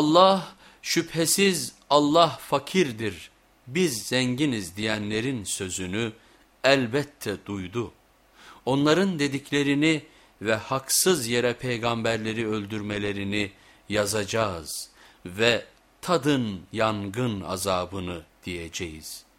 Allah şüphesiz Allah fakirdir, biz zenginiz diyenlerin sözünü elbette duydu. Onların dediklerini ve haksız yere peygamberleri öldürmelerini yazacağız ve tadın yangın azabını diyeceğiz.''